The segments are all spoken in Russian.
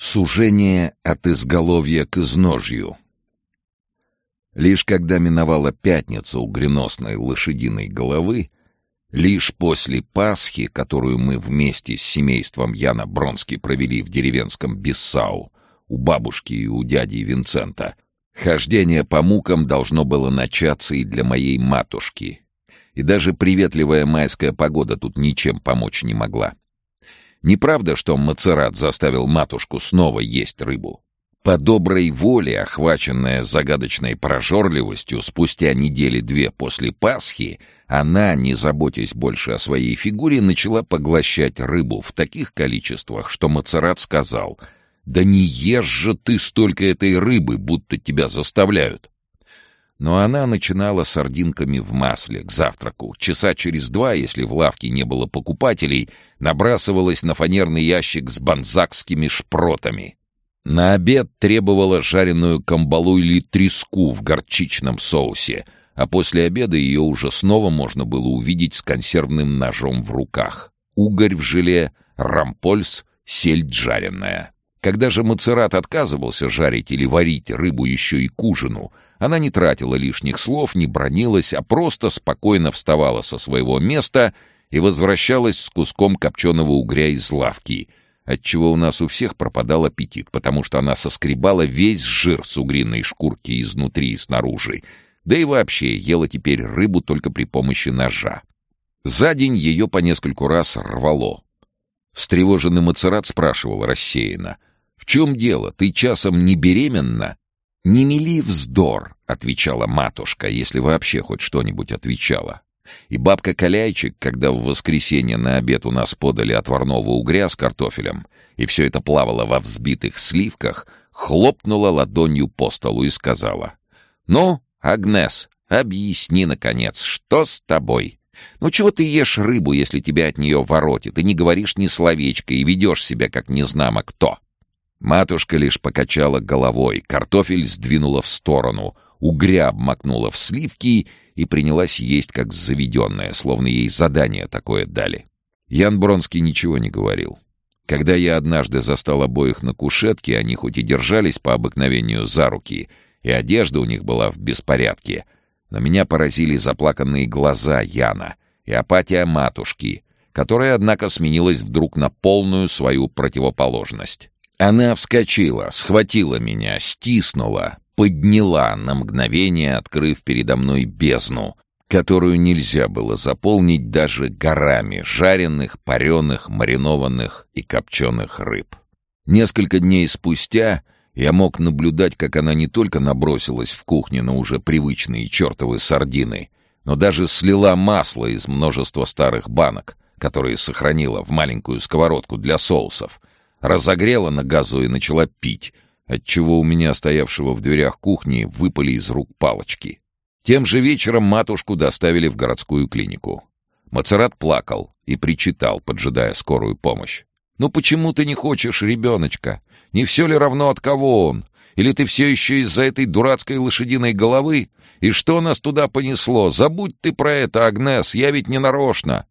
Сужение от изголовья к изножью. Лишь когда миновала пятница угреносной лошадиной головы, лишь после Пасхи, которую мы вместе с семейством Яна Бронски провели в деревенском Бессау, у бабушки и у дяди Винцента, хождение по мукам должно было начаться и для моей матушки. И даже приветливая майская погода тут ничем помочь не могла. Неправда, что Мацерат заставил матушку снова есть рыбу. По доброй воле, охваченная загадочной прожорливостью, спустя недели две после Пасхи, она, не заботясь больше о своей фигуре, начала поглощать рыбу в таких количествах, что Мацерат сказал «Да не ешь же ты столько этой рыбы, будто тебя заставляют». Но она начинала сардинками в масле к завтраку. Часа через два, если в лавке не было покупателей, набрасывалась на фанерный ящик с банзакскими шпротами. На обед требовала жареную камбалу или треску в горчичном соусе, а после обеда ее уже снова можно было увидеть с консервным ножом в руках. Угорь в желе, рампольс, сельдь жареная. Когда же Мацерат отказывался жарить или варить рыбу еще и к ужину, она не тратила лишних слов, не бронилась, а просто спокойно вставала со своего места и возвращалась с куском копченого угря из лавки, отчего у нас у всех пропадал аппетит, потому что она соскребала весь жир с угриной шкурки изнутри и снаружи, да и вообще ела теперь рыбу только при помощи ножа. За день ее по нескольку раз рвало. Встревоженный Мацерат спрашивал рассеянно — «В чем дело? Ты часом не беременна?» «Не мели вздор», — отвечала матушка, если вообще хоть что-нибудь отвечала. И бабка Каляйчик, когда в воскресенье на обед у нас подали отварного угря с картофелем, и все это плавало во взбитых сливках, хлопнула ладонью по столу и сказала, «Ну, Агнес, объясни, наконец, что с тобой? Ну чего ты ешь рыбу, если тебя от нее воротит, и не говоришь ни словечко, и ведешь себя, как незнамо кто?» Матушка лишь покачала головой, картофель сдвинула в сторону, угря обмакнула в сливки и принялась есть как заведенная, словно ей задание такое дали. Ян Бронский ничего не говорил. Когда я однажды застал обоих на кушетке, они хоть и держались по обыкновению за руки, и одежда у них была в беспорядке, но меня поразили заплаканные глаза Яна и апатия матушки, которая, однако, сменилась вдруг на полную свою противоположность. Она вскочила, схватила меня, стиснула, подняла на мгновение, открыв передо мной бездну, которую нельзя было заполнить даже горами жареных, пареных, маринованных и копченых рыб. Несколько дней спустя я мог наблюдать, как она не только набросилась в кухне на уже привычные чертовы сардины, но даже слила масло из множества старых банок, которые сохранила в маленькую сковородку для соусов — разогрела на газу и начала пить, отчего у меня, стоявшего в дверях кухни, выпали из рук палочки. Тем же вечером матушку доставили в городскую клинику. Мацерат плакал и причитал, поджидая скорую помощь. «Ну почему ты не хочешь ребеночка? Не все ли равно, от кого он? Или ты все еще из-за этой дурацкой лошадиной головы? И что нас туда понесло? Забудь ты про это, Агнес, я ведь не нарочно!»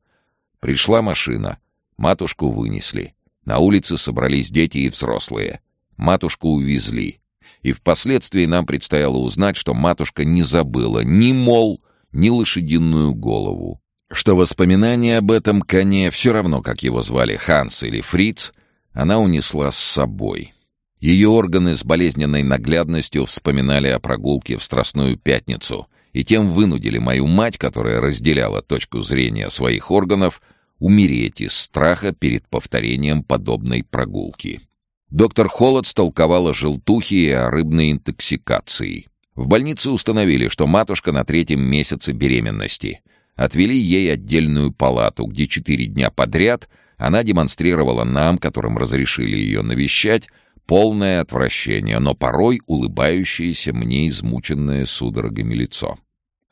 Пришла машина. Матушку вынесли. На улице собрались дети и взрослые. Матушку увезли. И впоследствии нам предстояло узнать, что матушка не забыла ни мол, ни лошадиную голову. Что воспоминания об этом коне, все равно, как его звали, Ханс или Фриц, она унесла с собой. Ее органы с болезненной наглядностью вспоминали о прогулке в Страстную Пятницу и тем вынудили мою мать, которая разделяла точку зрения своих органов, умереть из страха перед повторением подобной прогулки. Доктор Холод столковала желтухи и о рыбной интоксикации. В больнице установили, что матушка на третьем месяце беременности. Отвели ей отдельную палату, где четыре дня подряд она демонстрировала нам, которым разрешили ее навещать, полное отвращение, но порой улыбающееся мне измученное судорогами лицо.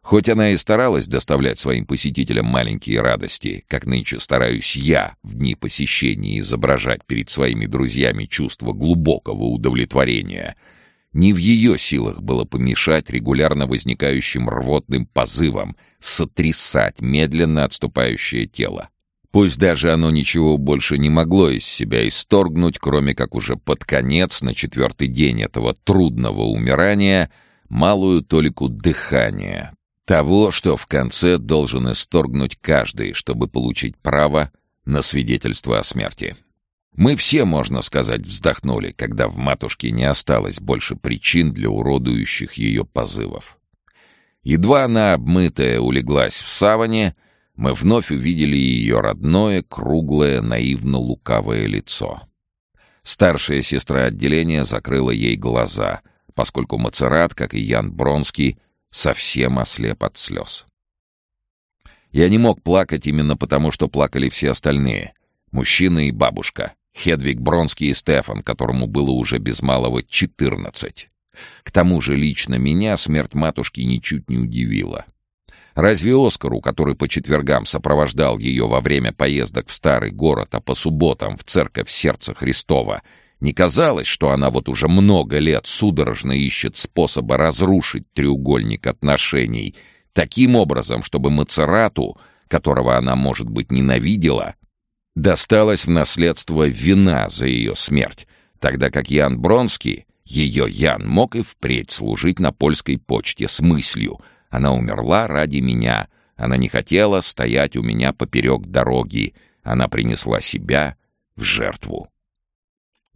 Хоть она и старалась доставлять своим посетителям маленькие радости, как нынче стараюсь я в дни посещения изображать перед своими друзьями чувство глубокого удовлетворения, не в ее силах было помешать регулярно возникающим рвотным позывам сотрясать медленно отступающее тело. Пусть даже оно ничего больше не могло из себя исторгнуть, кроме как уже под конец, на четвертый день этого трудного умирания, малую толику дыхания. Того, что в конце должен исторгнуть каждый, чтобы получить право на свидетельство о смерти. Мы все, можно сказать, вздохнули, когда в матушке не осталось больше причин для уродующих ее позывов. Едва она, обмытая, улеглась в саване, мы вновь увидели ее родное, круглое, наивно-лукавое лицо. Старшая сестра отделения закрыла ей глаза, поскольку Мацерат, как и Ян Бронский, совсем ослеп от слез. Я не мог плакать именно потому, что плакали все остальные — мужчина и бабушка, Хедвиг Бронский и Стефан, которому было уже без малого четырнадцать. К тому же лично меня смерть матушки ничуть не удивила. Разве Оскару, который по четвергам сопровождал ее во время поездок в старый город, а по субботам в церковь Сердца Христова, не казалось, что она вот уже много лет судорожно ищет способа разрушить треугольник отношений таким образом, чтобы Мацерату, которого она, может быть, ненавидела, досталась в наследство вина за ее смерть, тогда как Ян Бронский, ее Ян, мог и впредь служить на польской почте с мыслью — она умерла ради меня. Она не хотела стоять у меня поперек дороги. Она принесла себя в жертву.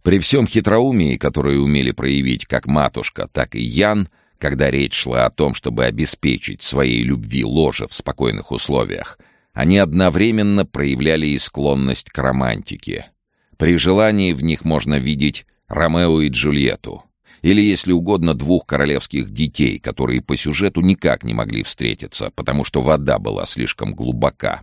При всем хитроумии, которое умели проявить как матушка, так и Ян, когда речь шла о том, чтобы обеспечить своей любви ложе в спокойных условиях, они одновременно проявляли и склонность к романтике. При желании в них можно видеть Ромео и Джульетту, или, если угодно, двух королевских детей, которые по сюжету никак не могли встретиться, потому что вода была слишком глубока.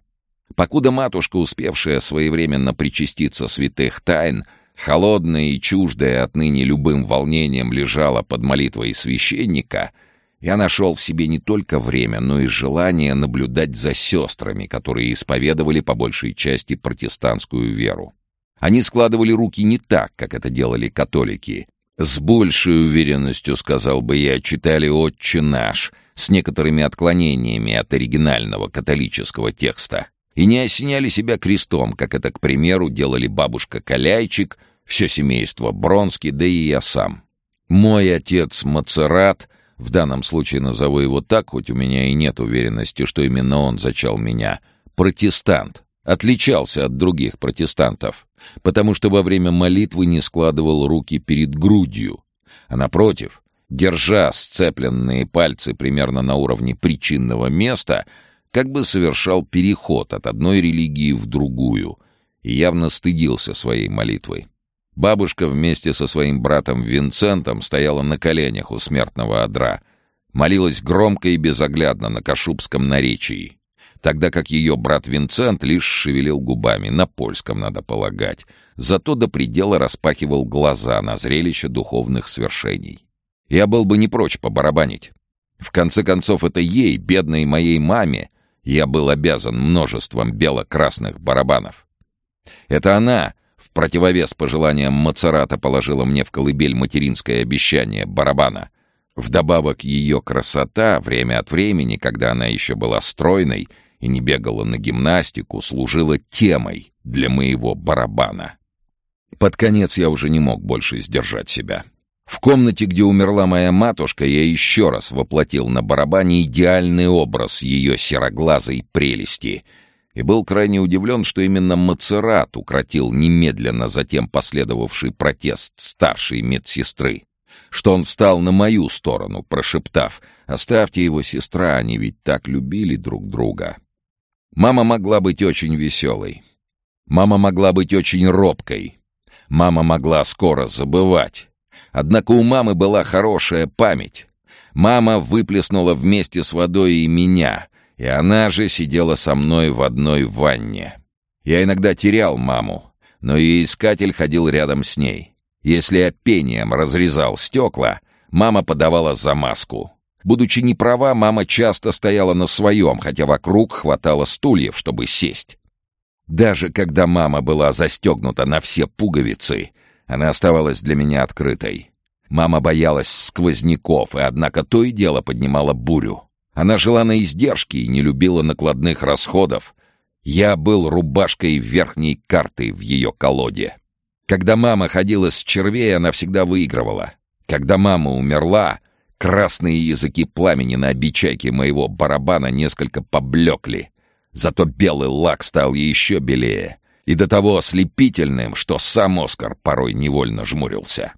Покуда матушка, успевшая своевременно причаститься святых тайн, холодная и чуждая отныне любым волнением лежала под молитвой священника, я нашел в себе не только время, но и желание наблюдать за сестрами, которые исповедовали по большей части протестантскую веру. Они складывали руки не так, как это делали католики, с большей уверенностью, сказал бы я, читали «Отче наш» с некоторыми отклонениями от оригинального католического текста и не осеняли себя крестом, как это, к примеру, делали бабушка Каляйчик, все семейство Бронский, да и я сам. Мой отец Мацерат, в данном случае назову его так, хоть у меня и нет уверенности, что именно он зачал меня, протестант, отличался от других протестантов, потому что во время молитвы не складывал руки перед грудью, а напротив, держа сцепленные пальцы примерно на уровне причинного места, как бы совершал переход от одной религии в другую и явно стыдился своей молитвой. Бабушка вместе со своим братом Винцентом стояла на коленях у смертного одра, молилась громко и безоглядно на кашубском наречии тогда как ее брат Винцент лишь шевелил губами, на польском, надо полагать, зато до предела распахивал глаза на зрелище духовных свершений. Я был бы не прочь побарабанить. В конце концов, это ей, бедной моей маме, я был обязан множеством бело-красных барабанов. Это она, в противовес пожеланиям Мацерата, положила мне в колыбель материнское обещание барабана. Вдобавок ее красота, время от времени, когда она еще была стройной, и не бегала на гимнастику, служила темой для моего барабана. Под конец я уже не мог больше сдержать себя. В комнате, где умерла моя матушка, я еще раз воплотил на барабане идеальный образ ее сероглазой прелести и был крайне удивлен, что именно Мацерат укротил немедленно затем последовавший протест старшей медсестры что он встал на мою сторону, прошептав «Оставьте его, сестра, они ведь так любили друг друга». Мама могла быть очень веселой. Мама могла быть очень робкой. Мама могла скоро забывать. Однако у мамы была хорошая память. Мама выплеснула вместе с водой и меня, и она же сидела со мной в одной ванне. Я иногда терял маму, но и искатель ходил рядом с ней. Если я пением разрезал стекла, мама подавала замазку. Будучи не права, мама часто стояла на своем, хотя вокруг хватало стульев, чтобы сесть. Даже когда мама была застегнута на все пуговицы, она оставалась для меня открытой. Мама боялась сквозняков, и однако то и дело поднимала бурю. Она жила на издержки и не любила накладных расходов. Я был рубашкой верхней карты в ее колоде. Когда мама ходила с червей, она всегда выигрывала. Когда мама умерла, красные языки пламени на обечайке моего барабана несколько поблекли. Зато белый лак стал еще белее и до того ослепительным, что сам Оскар порой невольно жмурился.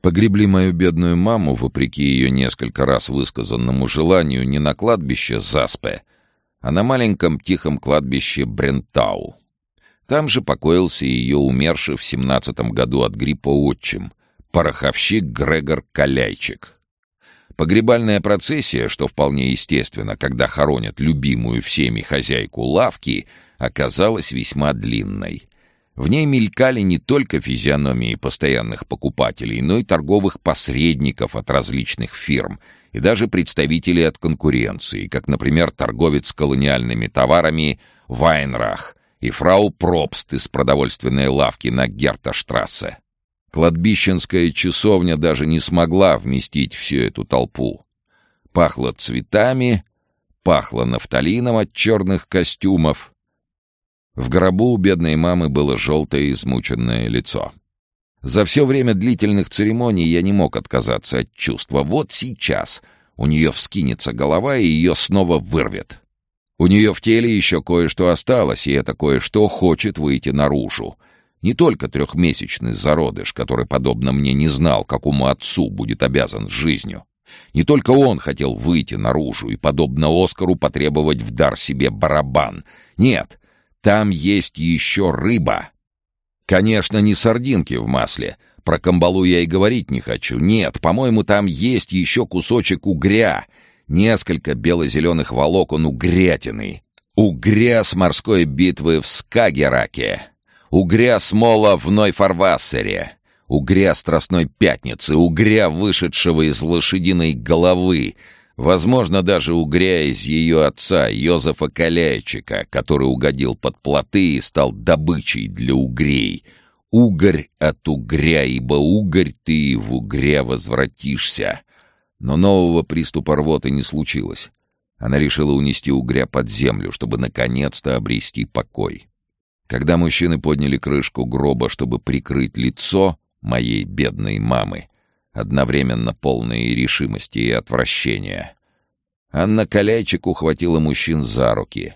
Погребли мою бедную маму, вопреки ее несколько раз высказанному желанию, не на кладбище Заспе, а на маленьком тихом кладбище Брентау. Там же покоился ее умерший в семнадцатом году от гриппа отчим, пороховщик Грегор Каляйчик. Погребальная процессия, что вполне естественно, когда хоронят любимую всеми хозяйку лавки, оказалась весьма длинной. В ней мелькали не только физиономии постоянных покупателей, но и торговых посредников от различных фирм и даже представителей от конкуренции, как, например, торговец колониальными товарами Вайнрах и фрау Пробст из продовольственной лавки на Герташтрассе. Кладбищенская часовня даже не смогла вместить всю эту толпу. Пахло цветами, пахло нафталином от черных костюмов, в гробу у бедной мамы было желтое измученное лицо. За все время длительных церемоний я не мог отказаться от чувства. Вот сейчас у нее вскинется голова и ее снова вырвет. У нее в теле еще кое-что осталось, и это кое-что хочет выйти наружу. Не только трехмесячный зародыш, который, подобно мне, не знал, какому отцу будет обязан жизнью. Не только он хотел выйти наружу и, подобно Оскару, потребовать в дар себе барабан. Нет, там есть еще рыба. Конечно, не сардинки в масле. Про камбалу я и говорить не хочу. Нет, по-моему, там есть еще кусочек угря. Несколько бело-зеленых волокон угрятины. Угря с морской битвы в Скагераке. Угря с мола в Нойфарвассере. Угря Страстной Пятницы. Угря, вышедшего из лошадиной головы — Возможно, даже угря из ее отца, Йозефа Каляйчика, который угодил под плоты и стал добычей для угрей. Угорь от угря, ибо угорь ты в угря возвратишься. Но нового приступа рвоты не случилось. Она решила унести угря под землю, чтобы наконец-то обрести покой. Когда мужчины подняли крышку гроба, чтобы прикрыть лицо моей бедной мамы, одновременно полные решимости и отвращения. Анна Каляйчик ухватила мужчин за руки.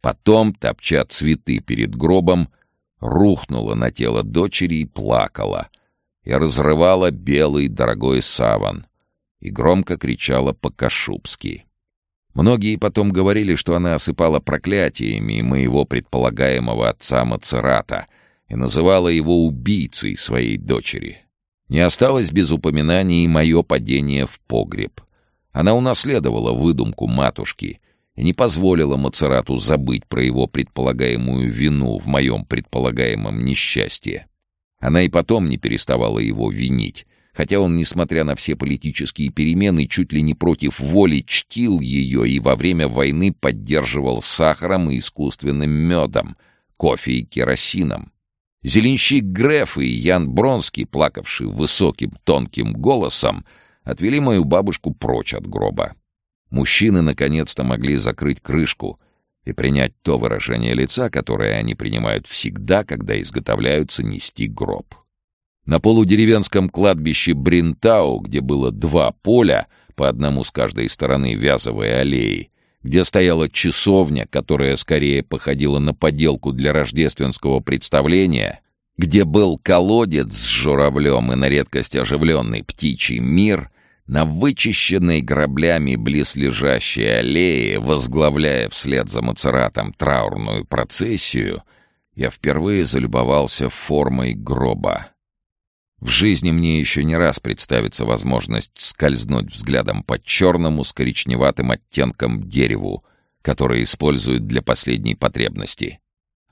Потом, топча цветы перед гробом, рухнула на тело дочери и плакала. И разрывала белый дорогой саван. И громко кричала по-кашубски. Многие потом говорили, что она осыпала проклятиями моего предполагаемого отца Мацерата и называла его убийцей своей дочери. Не осталось без упоминаний и мое падение в погреб. Она унаследовала выдумку матушки и не позволила Мацерату забыть про его предполагаемую вину в моем предполагаемом несчастье. Она и потом не переставала его винить, хотя он, несмотря на все политические перемены, чуть ли не против воли чтил ее и во время войны поддерживал сахаром и искусственным медом, кофе и керосином. Зеленщик Греф и Ян Бронский, плакавший высоким тонким голосом, отвели мою бабушку прочь от гроба. Мужчины наконец-то могли закрыть крышку и принять то выражение лица, которое они принимают всегда, когда изготовляются нести гроб. На полудеревенском кладбище Бринтау, где было два поля, по одному с каждой стороны вязовой аллеи, где стояла часовня, которая скорее походила на поделку для рождественского представления, где был колодец с журавлем и на редкость оживленный птичий мир, на вычищенной граблями близлежащей аллее, возглавляя вслед за Мацератом траурную процессию, я впервые залюбовался формой гроба. В жизни мне еще не раз представится возможность скользнуть взглядом по черному с коричневатым оттенком дереву, которое используют для последней потребности.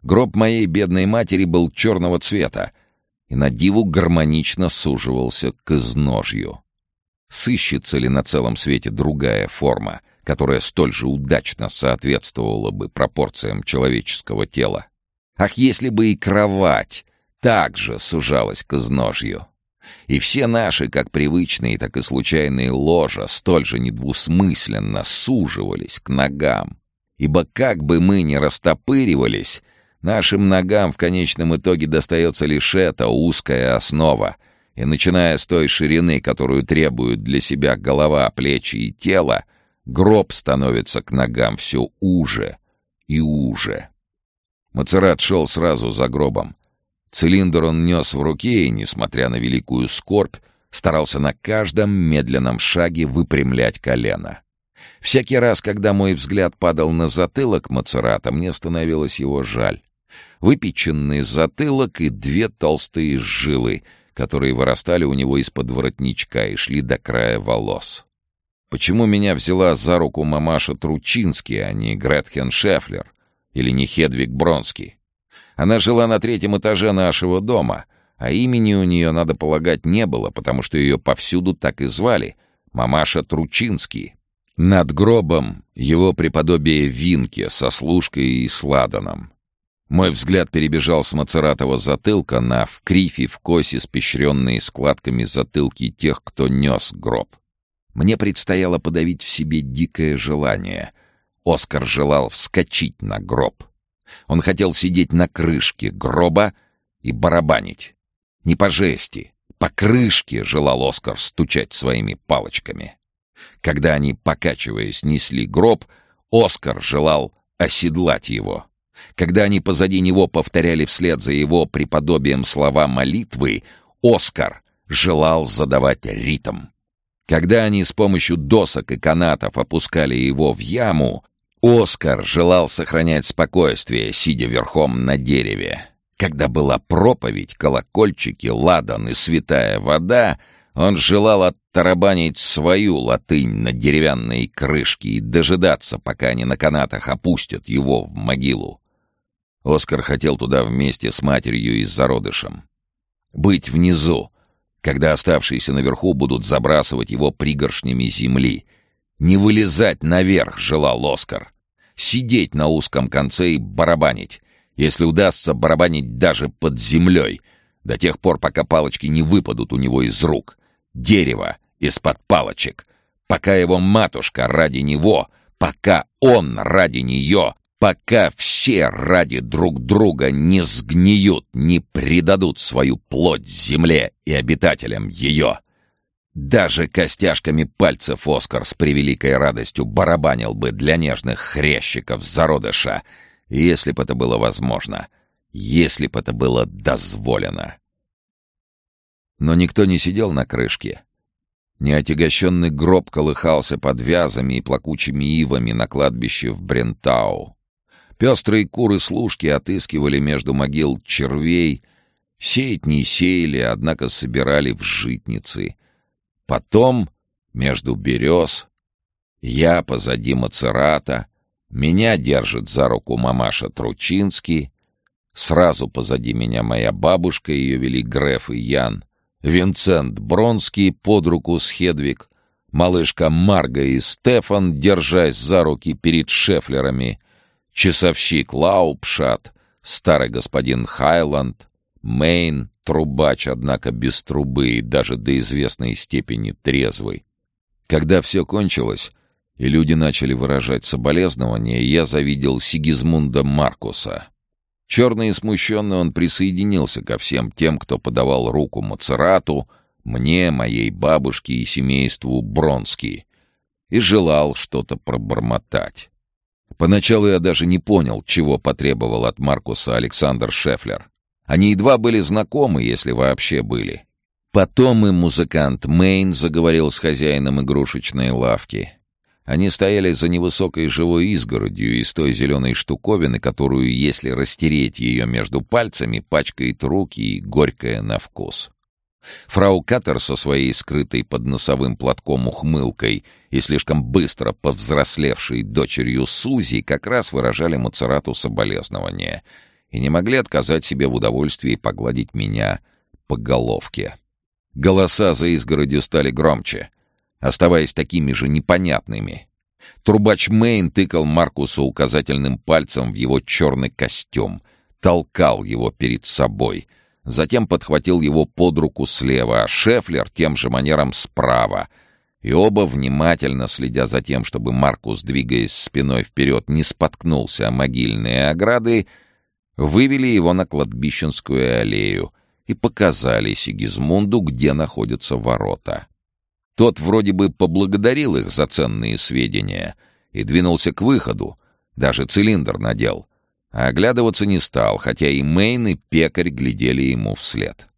Гроб моей бедной матери был черного цвета и на диву гармонично суживался к изножью. Сыщется ли на целом свете другая форма, которая столь же удачно соответствовала бы пропорциям человеческого тела? Ах, если бы и кровать также сужалась к изножью. И все наши, как привычные, так и случайные ложа, столь же недвусмысленно суживались к ногам. Ибо как бы мы ни растопыривались, нашим ногам в конечном итоге достается лишь эта узкая основа, и начиная с той ширины, которую требуют для себя голова, плечи и тело, гроб становится к ногам все уже и уже. Мацерат шел сразу за гробом. Цилиндр он нес в руке и, несмотря на великую скорбь, старался на каждом медленном шаге выпрямлять колено. Всякий раз, когда мой взгляд падал на затылок Мацерата, мне становилось его жаль. Выпеченный затылок и две толстые жилы, которые вырастали у него из-под воротничка и шли до края волос. Почему меня взяла за руку мамаша Тручинский, а не Гретхен Шефлер? Или не Хедвиг Бронский? Она жила на третьем этаже нашего дома, а имени у нее, надо полагать, не было, потому что ее повсюду так и звали — мамаша Тручинский. Над гробом его преподобие Винке со служкой и сладаном. Мой взгляд перебежал с Мацератова затылка на в крифе в косе спещренные складками затылки тех, кто нес гроб. Мне предстояло подавить в себе дикое желание. Оскар желал вскочить на гроб. Он хотел сидеть на крышке гроба и барабанить. Не по жести, по крышке желал Оскар стучать своими палочками. Когда они, покачиваясь, несли гроб, Оскар желал оседлать его. Когда они позади него повторяли вслед за его преподобием слова молитвы, Оскар желал задавать ритм. Когда они с помощью досок и канатов опускали его в яму, Оскар желал сохранять спокойствие, сидя верхом на дереве. Когда была проповедь, колокольчики, ладан и святая вода, он желал оттарабанить свою латынь на деревянной крышке и дожидаться, пока они на канатах опустят его в могилу. Оскар хотел туда вместе с матерью и зародышем. Быть внизу, когда оставшиеся наверху будут забрасывать его пригоршнями земли. Не вылезать наверх, желал Оскар. Сидеть на узком конце и барабанить. Если удастся барабанить даже под землей, до тех пор, пока палочки не выпадут у него из рук. Дерево из-под палочек. Пока его матушка ради него, пока он ради нее пока все ради друг друга не сгниют, не предадут свою плоть земле и обитателям ее. Даже костяшками пальцев Оскар с превеликой радостью барабанил бы для нежных хрящиков зародыша, если бы это было возможно, если бы это было дозволено. Но никто не сидел на крышке. Неотягощенный гроб колыхался под вязами и плакучими ивами на кладбище в Брентау. Пестрые куры-служки отыскивали между могил червей, сеять не сеяли, однако собирали в житницы. Потом, между берез, я позади Мацерата, меня держит за руку мамаша Тручинский, сразу позади меня моя бабушка, ее вели Греф и Ян, Винцент Бронский под руку с Хедвиг, малышка Марга и Стефан, держась за руки перед шефлерами — часовщик Лаупшат, старый господин Хайланд, Мейн, трубач, однако без трубы и даже до известной степени трезвый. Когда все кончилось, и люди начали выражать соболезнования, я завидел Сигизмунда Маркуса. Черный и смущенный он присоединился ко всем тем, кто подавал руку Мацерату, мне, моей бабушке и семейству Бронски, и желал что-то пробормотать. Поначалу я даже не понял, чего потребовал от Маркуса Александр Шефлер. Они едва были знакомы, если вообще были. Потом и музыкант Мейн заговорил с хозяином игрушечной лавки. Они стояли за невысокой живой изгородью из той зеленой штуковины, которую, если растереть ее между пальцами, пачкает руки и горькая на вкус. Фрау Каттер со своей скрытой под носовым платком ухмылкой и слишком быстро повзрослевшей дочерью Сузи как раз выражали Мацерату соболезнования и не могли отказать себе в удовольствии погладить меня по головке. Голоса за изгородью стали громче, оставаясь такими же непонятными. Трубач Мейн тыкал Маркусу указательным пальцем в его черный костюм, толкал его перед собой — затем подхватил его под руку слева, а Шефлер тем же манером справа. и оба, внимательно следя за тем, чтобы Маркус, двигаясь спиной вперед, не споткнулся о могильные ограды, вывели его на кладбищенскую аллею и показали Сигизмунду, где находятся ворота. Тот вроде бы поблагодарил их за ценные сведения и двинулся к выходу, даже цилиндр надел, а оглядываться не стал, хотя и Мейн, и пекарь глядели ему вслед.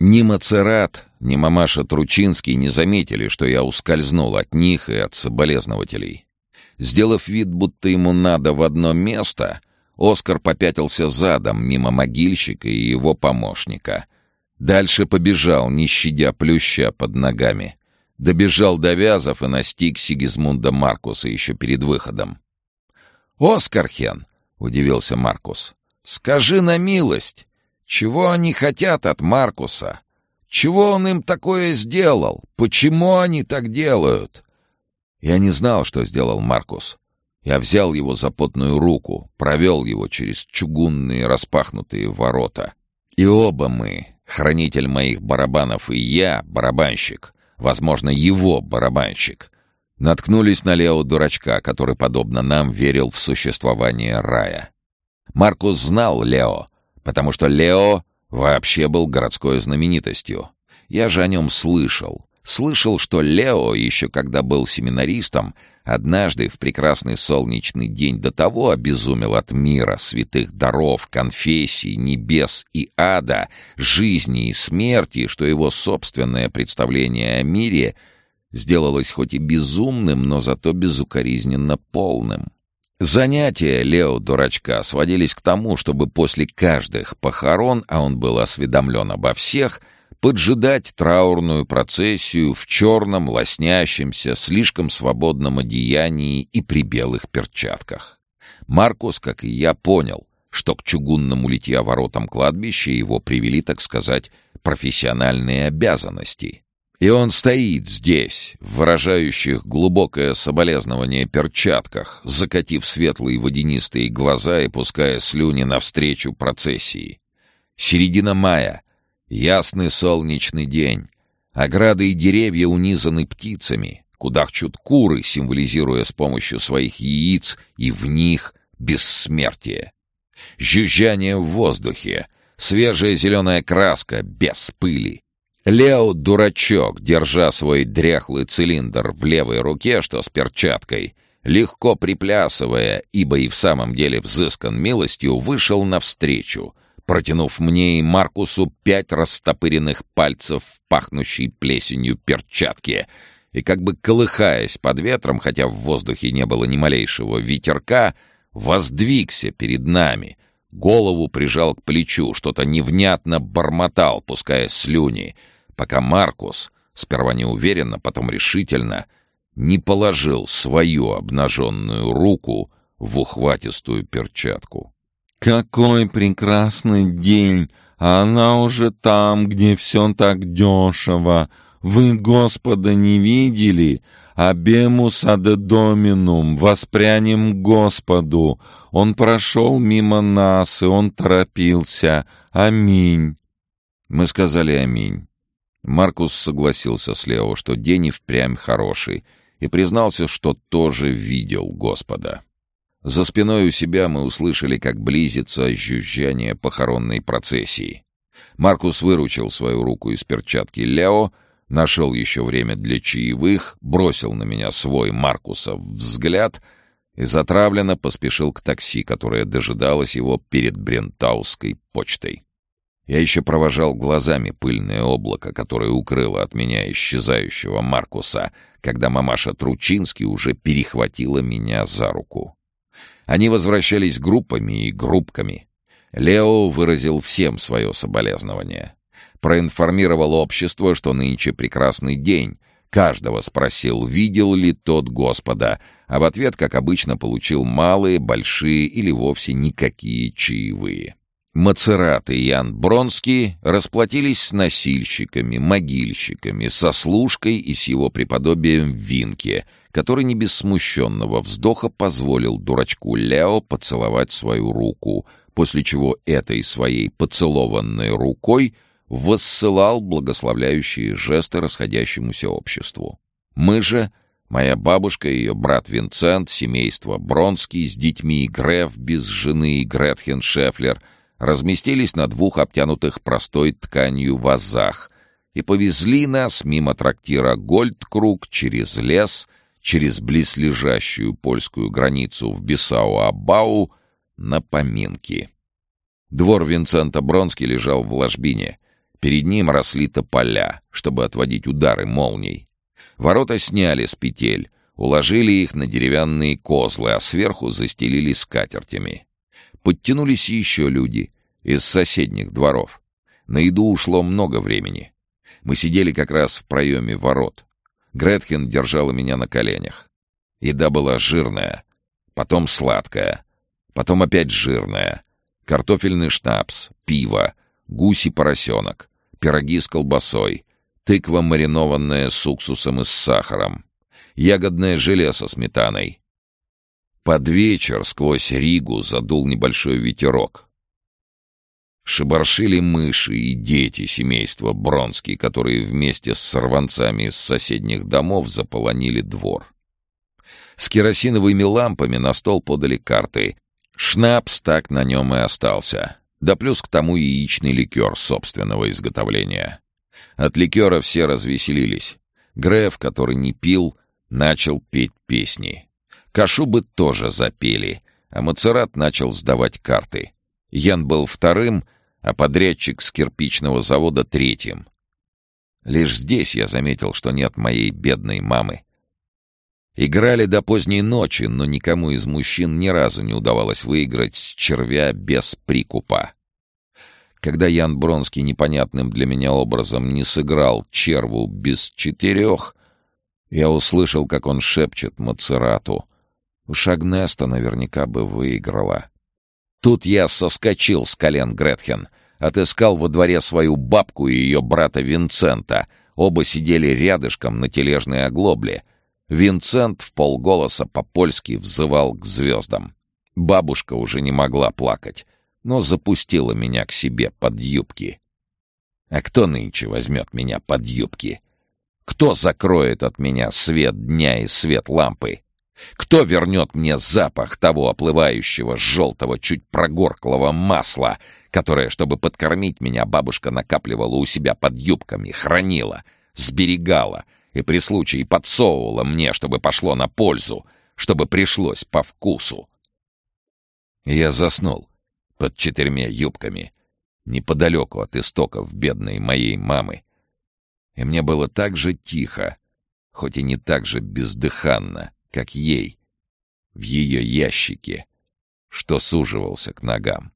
Ни Мацерат, ни мамаша Тручинский не заметили, что я ускользнул от них и от соболезнователей. Сделав вид, будто ему надо в одно место, Оскар попятился задом мимо могильщика и его помощника. Дальше побежал, не щадя плюща под ногами. Добежал до вязов и настиг Сигизмунда Маркуса еще перед выходом. «Оскархен!» — удивился Маркус. «Скажи на милость, чего они хотят от Маркуса? Чего он им такое сделал? Почему они так делают?» Я не знал, что сделал Маркус. Я взял его за потную руку, провел его через чугунные распахнутые ворота. И оба мы, хранитель моих барабанов и я, барабанщик, возможно, его барабанщик, наткнулись на Лео дурачка, который, подобно нам, верил в существование рая. Маркус знал Лео, потому что Лео вообще был городской знаменитостью. Я же о нем слышал. Слышал, что Лео, еще когда был семинаристом, однажды в прекрасный солнечный день до того обезумел от мира, святых даров, конфессий, небес и ада, жизни и смерти, что его собственное представление о мире сделалось хоть и безумным, но зато безукоризненно полным. Занятия Лео-дурачка сводились к тому, чтобы после каждых похорон, а он был осведомлен обо всех — поджидать траурную процессию в черном, лоснящемся, слишком свободном одеянии и при белых перчатках. Маркус, как и я, понял, что к чугунному литья воротам кладбища его привели, так сказать, профессиональные обязанности. И он стоит здесь, в выражающих глубокое соболезнование перчатках, закатив светлые водянистые глаза и пуская слюни навстречу процессии. Середина мая — Ясный солнечный день. Ограды и деревья унизаны птицами. Кудахчут куры, символизируя с помощью своих яиц и в них бессмертие. Жужжание в воздухе. Свежая зеленая краска, без пыли. Лео — дурачок, держа свой дряхлый цилиндр в левой руке, что с перчаткой, легко приплясывая, ибо и в самом деле взыскан милостью, вышел навстречу — протянув мне и Маркусу пять растопыренных пальцев в пахнущей плесенью перчатки, и как бы колыхаясь под ветром, хотя в воздухе не было ни малейшего ветерка, воздвигся перед нами, голову прижал к плечу, что-то невнятно бормотал, пуская слюни, пока Маркус, сперва неуверенно, потом решительно, не положил свою обнаженную руку в ухватистую перчатку. Какой прекрасный день! Она уже там, где все так дешево. Вы Господа не видели? Аде доминум, воспрянем Господу. Он прошел мимо нас, и он торопился. Аминь. Мы сказали аминь. Маркус согласился с Лео, что день и впрямь хороший, и признался, что тоже видел Господа. За спиной у себя мы услышали, как близится жужжание похоронной процессии. Маркус выручил свою руку из перчатки Лео, нашел еще время для чаевых, бросил на меня свой Маркусов взгляд и затравленно поспешил к такси, которое дожидалось его перед Брентаусской почтой. Я еще провожал глазами пыльное облако, которое укрыло от меня исчезающего Маркуса, когда мамаша Тручинский уже перехватила меня за руку. Они возвращались группами и группками. Лео выразил всем свое соболезнование. Проинформировал общество, что нынче прекрасный день. Каждого спросил, видел ли тот Господа, а в ответ, как обычно, получил малые, большие или вовсе никакие чаевые. Мацерат и Ян Бронский расплатились с носильщиками, могильщиками, со служкой и с его преподобием Винке, который не без смущенного вздоха позволил дурачку Лео поцеловать свою руку, после чего этой своей поцелованной рукой воссылал благословляющие жесты расходящемуся обществу. Мы же, моя бабушка и ее брат Винцент, семейство Бронский с детьми Греф без жены Гретхен Шефлер разместились на двух обтянутых простой тканью вазах и повезли нас мимо трактира Гольдкруг через лес, через близлежащую польскую границу в Бесау-Абау на поминки. Двор Винцента Бронски лежал в ложбине. Перед ним росли тополя, чтобы отводить удары молний. Ворота сняли с петель, уложили их на деревянные козлы, а сверху застелили скатертями. Подтянулись еще люди из соседних дворов. На еду ушло много времени. Мы сидели как раз в проеме ворот. Гретхен держала меня на коленях. Еда была жирная, потом сладкая, потом опять жирная. Картофельный шнапс, пиво, гусь и поросенок, пироги с колбасой, тыква маринованная с уксусом и с сахаром, ягодное желе со сметаной. Под вечер сквозь Ригу задул небольшой ветерок. Шибаршили мыши и дети семейства Бронский, которые вместе с сорванцами из соседних домов заполонили двор. С керосиновыми лампами на стол подали карты. Шнапс так на нем и остался. Да плюс к тому яичный ликер собственного изготовления. От ликера все развеселились. Греф, который не пил, начал петь песни. Кашубы тоже запели, а Мацерат начал сдавать карты. Ян был вторым — а подрядчик с кирпичного завода третьим. Лишь здесь я заметил, что нет моей бедной мамы. Играли до поздней ночи, но никому из мужчин ни разу не удавалось выиграть с червя без прикупа. Когда Ян Бронский непонятным для меня образом не сыграл черву без четырех, я услышал, как он шепчет Мацерату. Уж Агнеста наверняка бы выиграла. Тут я соскочил с колен Гретхен, отыскал во дворе свою бабку и ее брата Винцента. Оба сидели рядышком на тележной оглобле. Винцент в полголоса по-польски взывал к звездам. Бабушка уже не могла плакать, но запустила меня к себе под юбки. А кто нынче возьмет меня под юбки? Кто закроет от меня свет дня и свет лампы? Кто вернет мне запах того оплывающего желтого, чуть прогорклого масла, которое, чтобы подкормить меня, бабушка накапливала у себя под юбками, хранила, сберегала и при случае подсовывала мне, чтобы пошло на пользу, чтобы пришлось по вкусу? Я заснул под четырьмя юбками, неподалеку от истоков бедной моей мамы. И мне было так же тихо, хоть и не так же бездыханно, как ей, в ее ящике, что суживался к ногам.